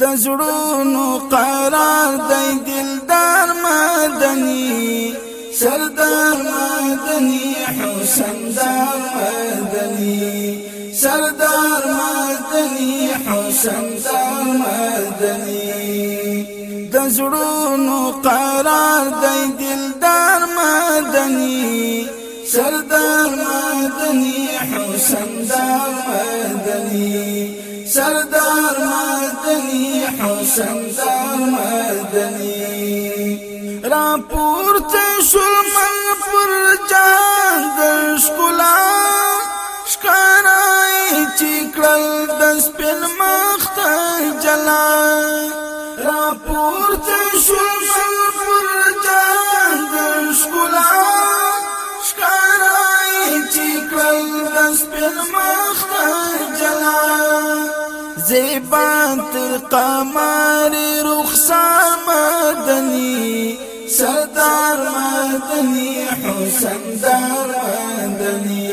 د زړونو قرار دی دلدار مدني سردار مدني حسن دار مدني سردار مدني حسن دار مدني د زړونو قرار دی دلدار مدني سردار مدني حسن دار مدني سردار مدني حسن دار مدني. راپورته شول من پر جان د شکلا شکارای چیکړل د سپل مخت جلا. راپورته شول من پر جان د شکلا شکارای چیکړل د سپل مخت جلا زیبان تر قمر رخصار مدنی سردار مدنی حسن دار مدنی.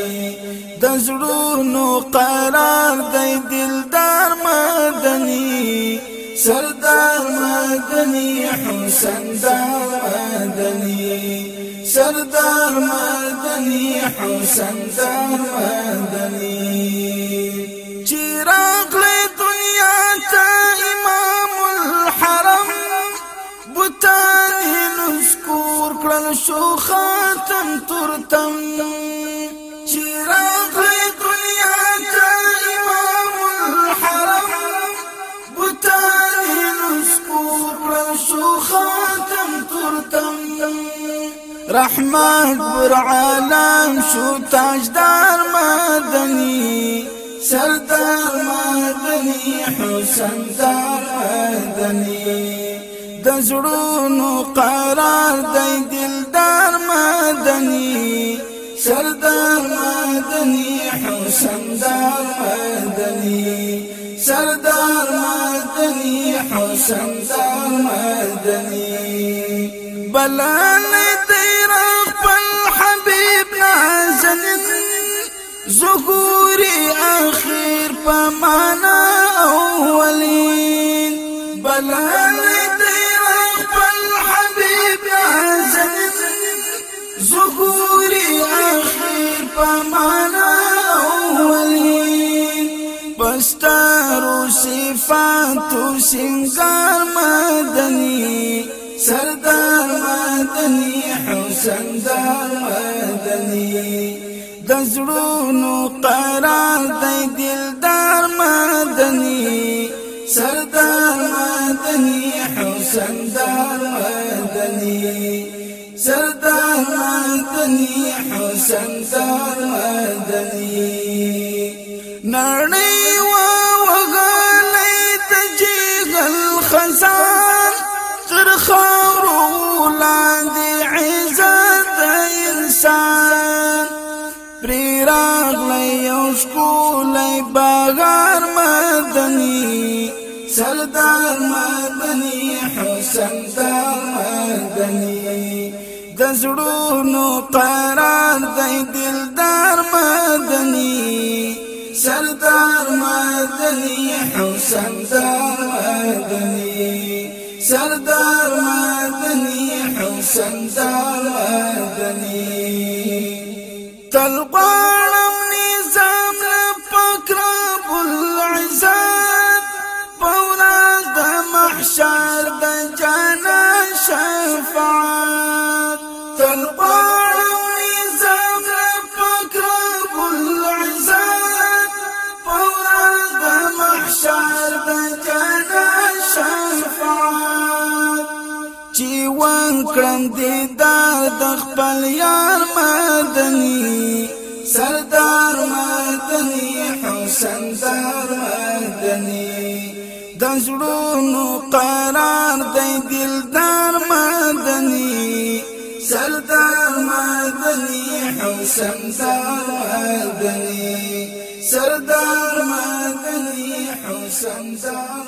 د زړونو قرار دی دلدار مدنی سردار مدنی حسن دار مدنی. سردار مدنی حسن دار مدنی شو خاتم ترتم. چراغ دنیا تا امام الحرم. بوتانی نسکور شو خاتم ترتم. رحمت بر عالم شو تاجدار مدنی سردار مدنی حسن دار مدنی د زړونو قرار دی مدني سردار مدني حسن دار مدني سردار مدني حسن دار مدني بلال دی خپل حبيب نازن زهوري آخر پمانا اولين بلال پستارو صفاتو سنگار مدنی سردار مدنی حسن دار مدنی دزړونو قرار دی دلدار مدنی سردار مدنی حسن دار مدنی سردار مدني حسن دار مدني نړۍ شکولی باغار مدني سردار مدني حسن دار مدني د زړونو قرار دی دلدار مدني سردار مدني حسن دار مدني سردار مدني حسن دار مدني تلقانم شر د جانا شفاعت. تل پاړم نظام فکر بل عزت پورا د محشر د جانا شفاعت. چې وان کړم دې د خپل یار مدد د زړونو قرار دی دلدار مدني سردار مدني حسن دار سردار مدني حسن دار